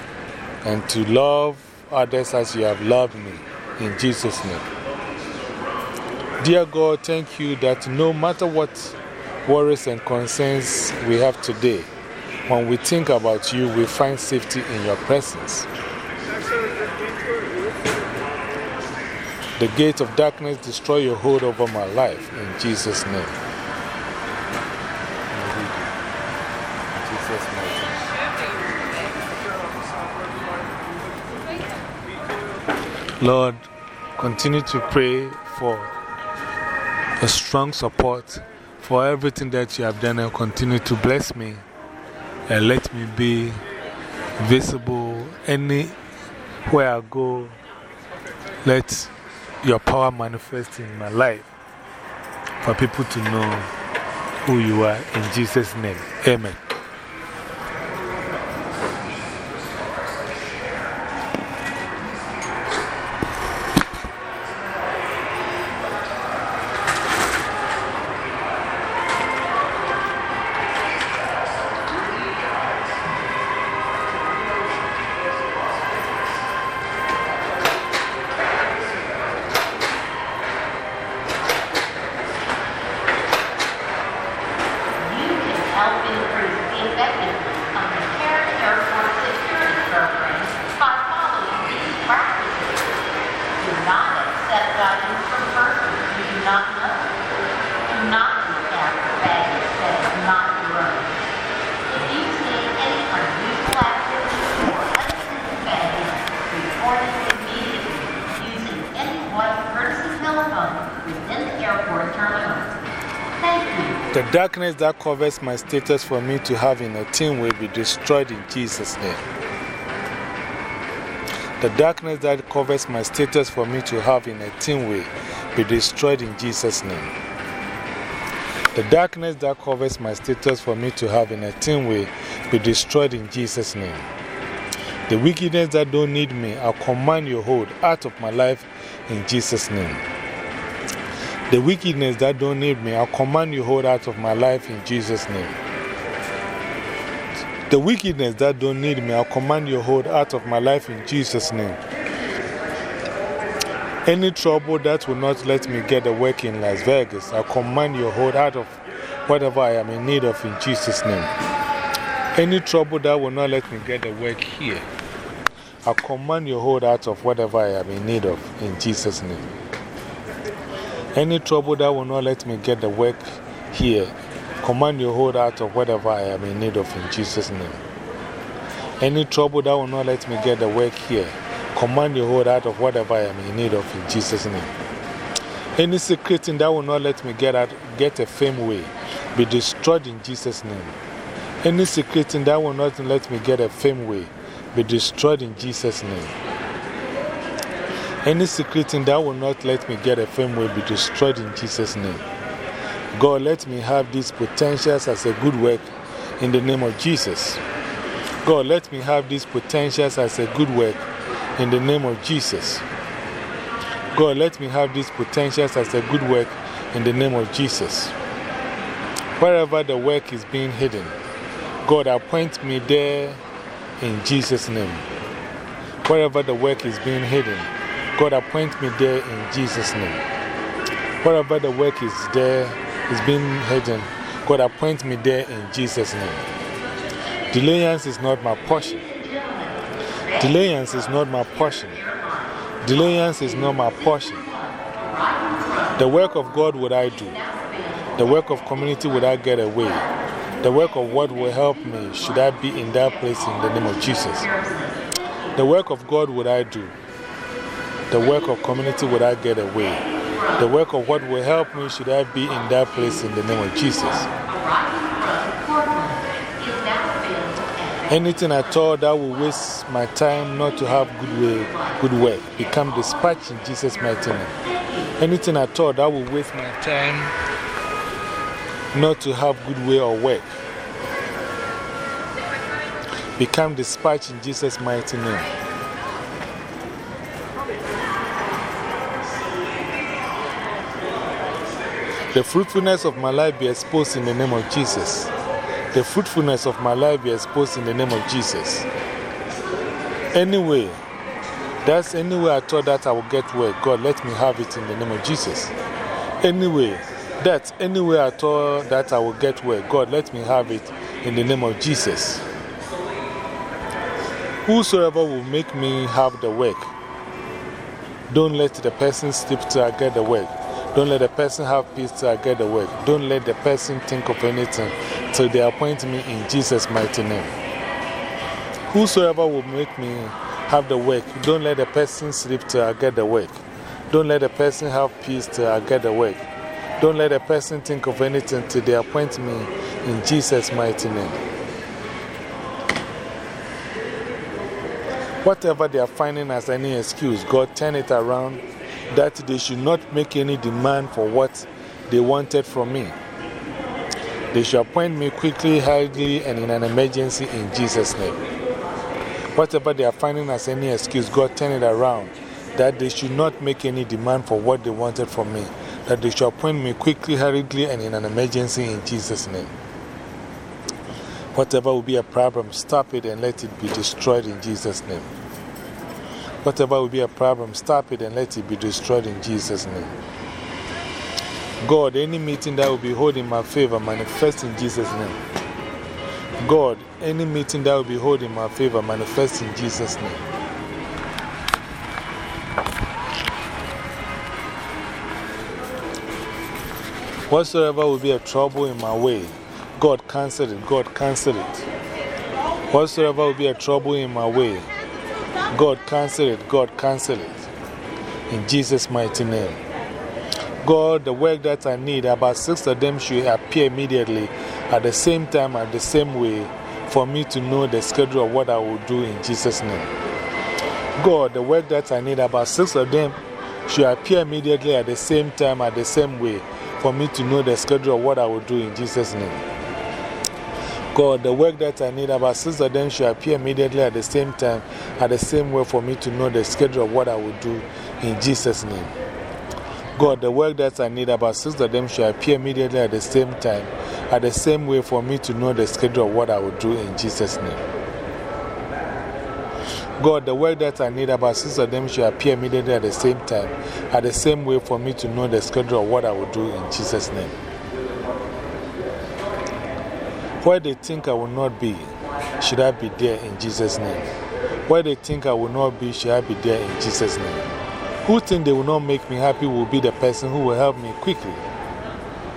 and to love others as you have loved me. In Jesus' name. Dear God, thank you that no matter what worries and concerns we have today, when we think about you, we find safety in your presence. The gate of darkness destroy your hold over my life in Jesus' name. Lord, continue to pray for a strong support for everything that you have done and continue to bless me and let me be visible anywhere I go. Let your power manifest in my life for people to know who you are. In Jesus' name, amen. Darkness that covers my status for me to have in a team will be destroyed in Jesus' name. The darkness that covers my status for me to have in a team will be destroyed in Jesus' name. The darkness that covers my status for me to have in a team will be destroyed in Jesus' name. The wickedness that don't need me, I'll command your hold out of my life in Jesus' name. The wickedness that don't need me, I'll command you hold out of my life in Jesus' name. The wickedness that don't need me, I'll command you hold out of my life in Jesus' name. Any trouble that will not let me get a work in Las Vegas, I'll command you hold out of whatever I am in need of in Jesus' name. Any trouble that will not let me get the work here, I command you hold out of whatever I am in need of in Jesus' name. Any trouble that will not let me get the work here, command your hold out of whatever I am in need of in Jesus' name. Any trouble that will not let me get the work here, command your hold out of whatever I am in need of in Jesus' name. Any secret thing that will not let me get, out, get a fame way, be destroyed in Jesus' name. Any secret thing that will not let me get a fame way, be destroyed in Jesus' name. Any secret thing that will not let me get a fame will be destroyed in Jesus' name. God, let me have these potentials as a good work in the name of Jesus. God, let me have these potentials as a good work in the name of Jesus. God, let me have these potentials as a good work in the name of Jesus. Wherever the work is being hidden, God, appoint me there in Jesus' name. Wherever the work is being hidden, God, appoint me there in Jesus' name. Whatever the work is there, is being hidden, God, appoint me there in Jesus' name. Delayance is not my portion. Delayance is not my portion. Delayance is not my portion. The work of God would I do. The work of community would I get away. The work of what will help me should I be in that place in the name of Jesus. The work of God would I do. The work of community would I get away. The work of what will help me should I be in that place in the name of Jesus. Anything at all that will waste my time not to have good, way, good work become dispatched in Jesus' mighty name. Anything at all that will waste my time not to have good way or work become dispatched in Jesus' mighty name. The fruitfulness of my life be exposed in the name of Jesus. The fruitfulness of my life be exposed in the name of Jesus. Anyway, that's anyway I thought that I would get work. God, let me have it in the name of Jesus. Anyway, that anyway I thought that I would get work. God, let me have it in the name of Jesus. Whosoever will make me have the work, don't let the person sleep till I get the work. Don't let the person have peace till I get the work. Don't let the person think of anything till they appoint me in Jesus' mighty name. Whosoever will make me have the work, don't let the person sleep till I get the work. Don't let the person have peace till I get the work. Don't let the person think of anything till they appoint me in Jesus' mighty name. Whatever they are finding as any excuse, God turn it around that they should not make any demand for what they wanted from me. They should appoint me quickly, hurriedly, and in an emergency in Jesus' name. Whatever they are finding as any excuse, God turn it around. That they should not make any demand for what they wanted from me. That they should appoint me quickly, hurriedly, and in an emergency in Jesus' name. Whatever will be a problem, stop it and let it be destroyed in Jesus' name. Whatever will be a problem, stop it and let it be destroyed in Jesus' name. God, any meeting that will be held in my favor, manifest in Jesus' name. God, any meeting that will be held in my favor, manifest in Jesus' name. Whatsoever will be a trouble in my way, God cancel it, God cancel it. Whatsoever will be a trouble in my way, God cancel it, God cancel it. In Jesus' mighty name. God, the work that I need, about six of them should appear immediately at the same time, at the same way, for me to know the schedule of what I will do in Jesus' name. God, the work that I need, about six of them should appear immediately at the same time, at the same way, for me to know the schedule of what I will do in Jesus' name. God, the work that I need, about six of them should appear immediately at the same time, at the same way, for me to know the schedule of what I will do in Jesus' name. God, the work that I need, about six of them should appear immediately at the same time, at the same way, for me to know the schedule of what I will do in Jesus' name. God, the work that I need, about six of them should appear immediately at the same time, at the same way, for me to know the schedule of what I will do in Jesus' name. Where they think I will not be, should I be there in Jesus' name? Where they think I will not be, should I be there in Jesus' name? Who think they will not make me happy will be the person who will help me quickly.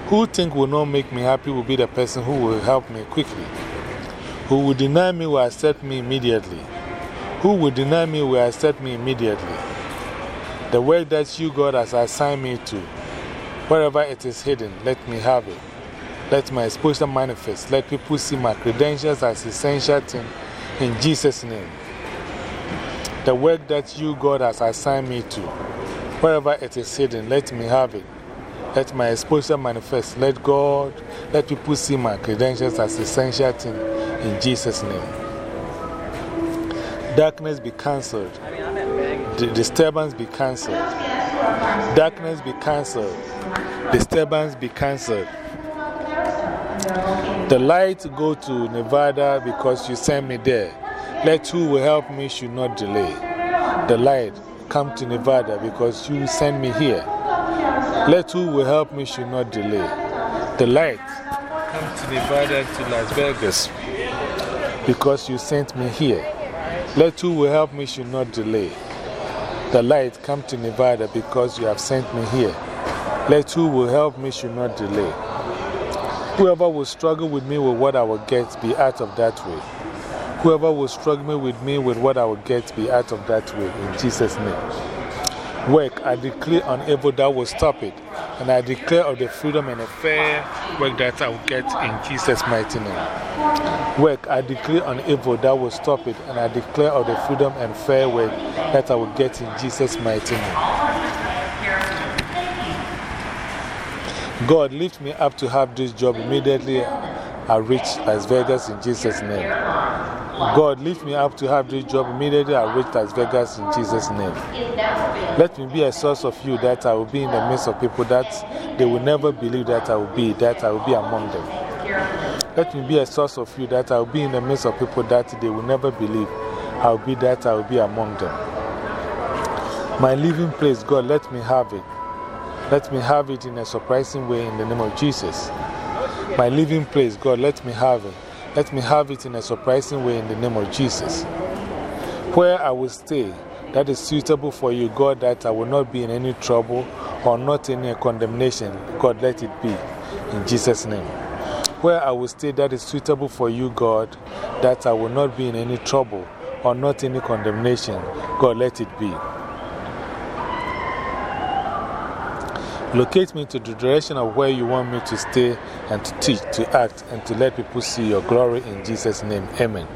Who think will not make me happy will be the person who will help me quickly. Who will deny me will accept me immediately. Who will deny me will accept me immediately. The work that you, God, has assigned me to, wherever it is hidden, let me have it. Let my exposure manifest. Let people see my credentials as essential thing in Jesus' name. The work that you, God, has assigned me to, wherever it is hidden, let me have it. Let my exposure manifest. Let God, let people see my credentials as essential thing in Jesus' name. Darkness be cancelled. Disturbance be cancelled. Darkness be cancelled. Disturbance be cancelled. The light go to Nevada because you sent me there. Let who will help me should not delay. The light come to Nevada because you sent me here. Let who will help me should not delay. The light come to Nevada to Las Vegas because you sent me here. Let who will help me should not delay. The light come to Nevada because you have sent me here. Let who will help me should not delay. Whoever will struggle with me with what I will get, be out of that way. Whoever will struggle with me with what I will get, be out of that way. In Jesus' name. Work, I declare on evil that will stop it. And I declare of the freedom and fair work that I will get in Jesus' mighty name. Work, I declare on evil that will stop it. And I declare of the freedom and fair work that I will get in Jesus' mighty name. God, lift me up to have this job immediately I reach Las Vegas in Jesus' name. God, lift me up to have this job immediately I reach Las Vegas in Jesus' name. Let me be a source of you that I will be in the midst of people that they will never believe that I will be, that I will be among them. Let me be a source of you that I will be in the midst of people that they will never believe I will be, that I will be among them. My living place, God, let me have it. Let me have it in a surprising way in the name of Jesus. My living place, God, let me have it. Let me have it in a surprising way in the name of Jesus. Where I will stay, that is suitable for you, God, that I will not be in any trouble or not in any condemnation. God, let it be. In Jesus' name. Where I will stay, that is suitable for you, God, that I will not be in any trouble or not any condemnation. God, let it be. Locate me to the direction of where you want me to stay and to teach, to act, and to let people see your glory in Jesus' name. Amen.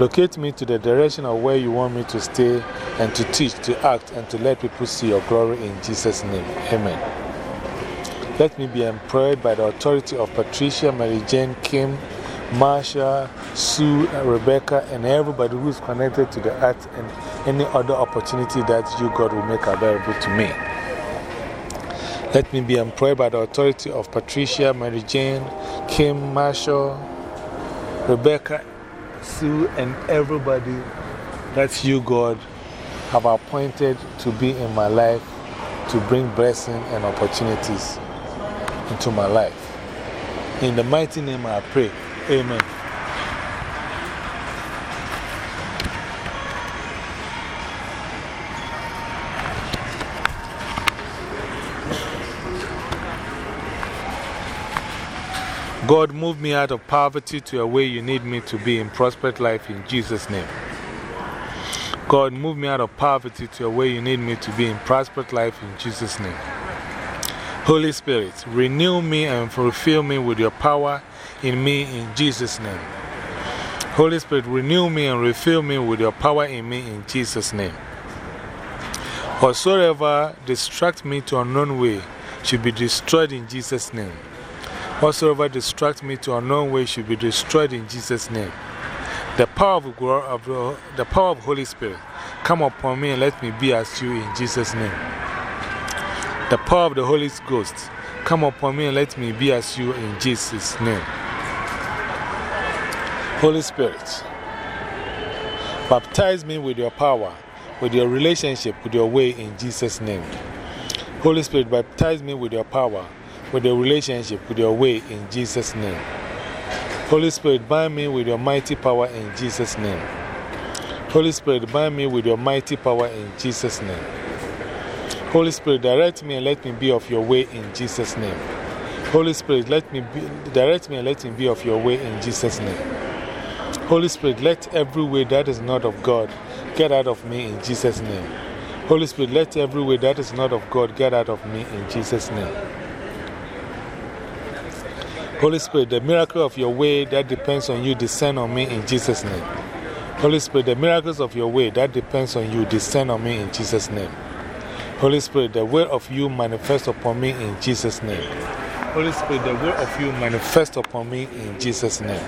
Locate me to the direction of where you want me to stay and to teach, to act, and to let people see your glory in Jesus' name. Amen. Let me be employed by the authority of Patricia, Mary Jane, Kim, Marsha, Sue, Rebecca, and everybody who is connected to the art and any other opportunity that you, God, will make available to me. Let me be employed by the authority of Patricia, Mary Jane, Kim, Marshall, Rebecca, Sue, and everybody that you, God, have appointed to be in my life to bring blessing and opportunities into my life. In the mighty name I pray. Amen. God, move me out of poverty to a way you need me to be in prosperous life in Jesus' name. God, move me out of poverty to a way you need me to be in prosperous life in Jesus' name. Holy Spirit, renew me and fulfill me with your power in me in Jesus' name. Holy Spirit, renew me and refill me with your power in me in Jesus' name. Whatsoever distract me to unknown way should be destroyed in Jesus' name. Whatsoever distracts me to unknown way should be destroyed in Jesus' name. The power of, of the, the power of Holy Spirit come upon me and let me be as you in Jesus' name. The power of the Holy Ghost come upon me and let me be as you in Jesus' name. Holy Spirit, baptize me with your power, with your relationship, with your way in Jesus' name. Holy Spirit, baptize me with your power with your relationship, with your way in Jesus' name. Holy Spirit, bind me with your mighty power in Jesus' name. Holy Spirit, bind me with your mighty power in Jesus' name. Holy Spirit, direct me and let me be of your way in Jesus' name. Holy Spirit, let me be, direct me and let me be of your way in Jesus' name. Holy Spirit, let every way that is not of God get out of me in Jesus' name. Holy Spirit, let every way that is not of God get out of me in Jesus' name. Holy Spirit, the miracle of your way that depends on you descend on me in Jesus' name. Holy Spirit, the miracles of your way that depends on you descend on me in Jesus' name. Holy Spirit, the will of you manifest upon me in Jesus' name. Holy Spirit, the will of you manifest upon me in Jesus' name.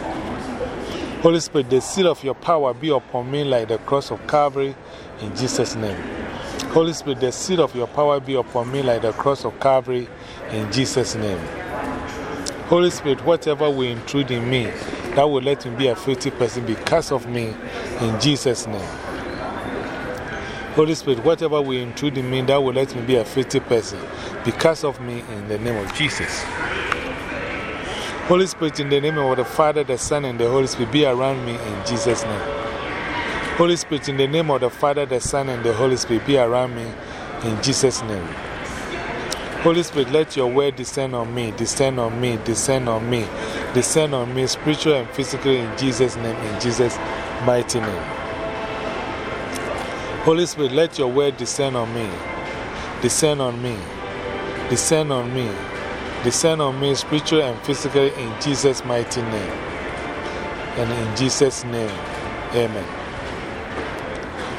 Holy Spirit, the seal of your power be upon me like the cross of Calvary in Jesus' name. Holy Spirit, the seal of your power be upon me like the cross of Calvary in Jesus' name. Holy Spirit, whatever will intrude in me, that will let me be a filthy person because of me in Jesus' name. Holy Spirit, whatever will intrude in me, that will let me be a filthy person because of me in the name of Jesus. Holy Spirit, in the name of the Father, the Son, and the Holy Spirit, be around me in Jesus' name. Holy Spirit, in the name of the Father, the Son, and the Holy Spirit, be around me in Jesus' name. Holy Spirit, let your word descend on me, descend on me, descend on me, descend on me, spiritual and physical, in Jesus' name, in Jesus' mighty name. Holy Spirit, let your word descend on me, descend on me, descend on me, descend on me, spiritual and physical, in Jesus' mighty name. And in Jesus' name, amen.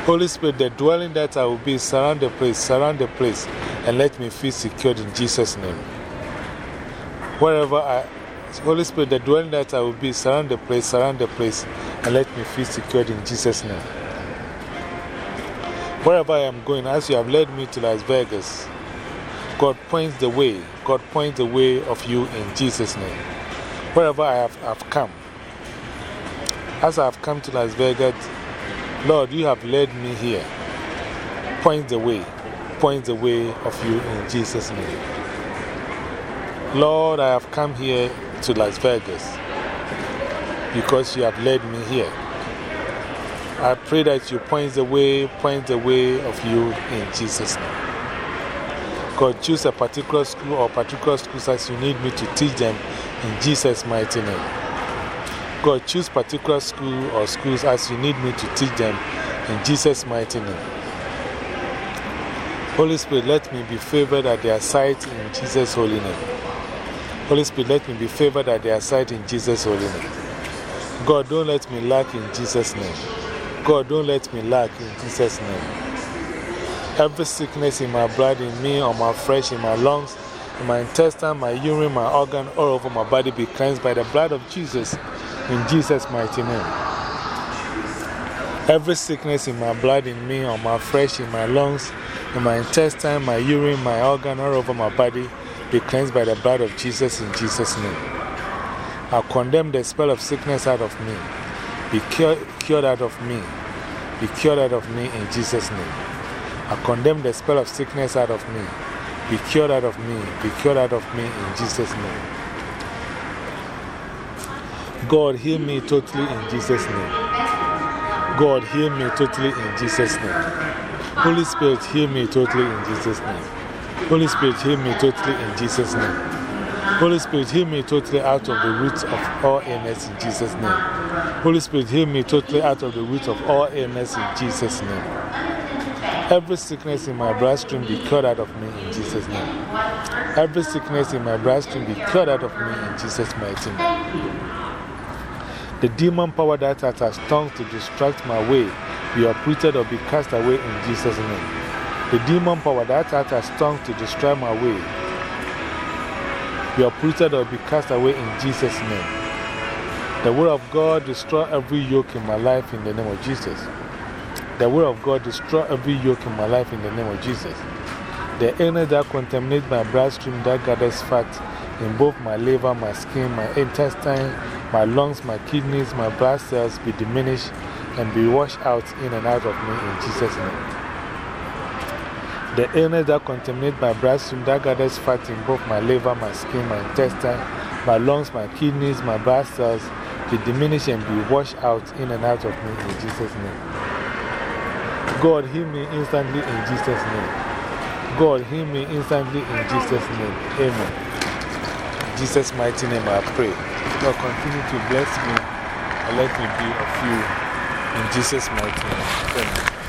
Holy Spirit, the dwelling that I will be, surround the place, surround the place, and let me feel secured in Jesus' name. Wherever I, Holy Spirit, the dwelling that I will be, surround the place, surround the place, and let me feel secured in Jesus' name. Wherever I am going, as you have led me to Las Vegas, God points the way. God points the way of you in Jesus' name. Wherever I have, have come, as I have come to Las Vegas, Lord, you have led me here. Point the way. Point the way of you in Jesus' name. Lord, I have come here to Las Vegas because you have led me here. I pray that you point the way, point the way of you in Jesus' name. God, choose a particular school or particular schools as you need me to teach them in Jesus' mighty name. God, choose particular school or schools as you need me to teach them in Jesus' mighty name. Holy Spirit, let me be favored at their sight in Jesus' holy name. Holy Spirit, let me be favored at their sight in Jesus' holy name. God, don't let me lack in Jesus' name. God, don't let me lack in Jesus' name. Every sickness in my blood, in me, on my flesh, in my lungs, in my intestine, my urine, my organ, all over my body be cleansed by the blood of Jesus in Jesus' mighty name. Every sickness in my blood, in me, on my flesh, in my lungs, my intestine, my urine, my organ, all over my body be cleansed by the blood of Jesus in Jesus' name. I condemn the spell of sickness out of me. Be cured, cured out of me. Be cured out of me in Jesus' name. I condemn the spell of sickness out of me. Be cured out of me. Be cured out of me in Jesus' name. God, heal me totally in Jesus' name. God, heal me totally in Jesus' name. Holy Spirit, heal me totally in Jesus' name. Holy Spirit, heal me totally in Jesus' name. Holy Spirit, heal me totally out of the roots of all illness in Jesus' name. Holy Spirit, heal me totally out of the roots of all illness in Jesus' name. Every sickness in my bloodstream be cured out of me in Jesus' name. Every sickness in my bloodstream be cured out of me in Jesus' mighty name. The demon power that has tongues to distract my way be uprooted or be cast away in Jesus' name. The demon power that has tongues to destroy my way be uprooted or be cast away in Jesus' name. The word of God destroy every yoke in my life in the name of Jesus. The word of God destroy every yoke in my life in the name of Jesus. The illness that contaminates my bloodstream that gathers fat in both my liver, my skin, my intestine, my lungs, my kidneys, my blood cells be diminished and be washed out in and out of me in Jesus' name. The illness that contaminates my bloodstream that gathers fat in both my liver, my skin, my intestine, my lungs, my kidneys, my blood cells be diminished and be washed out in and out of me in Jesus' name. God, heal me instantly in Jesus' name. God, heal me instantly in Jesus' name. Amen. Jesus' mighty name I pray. God, continue to bless me and let me be of you. In Jesus' mighty name. Amen.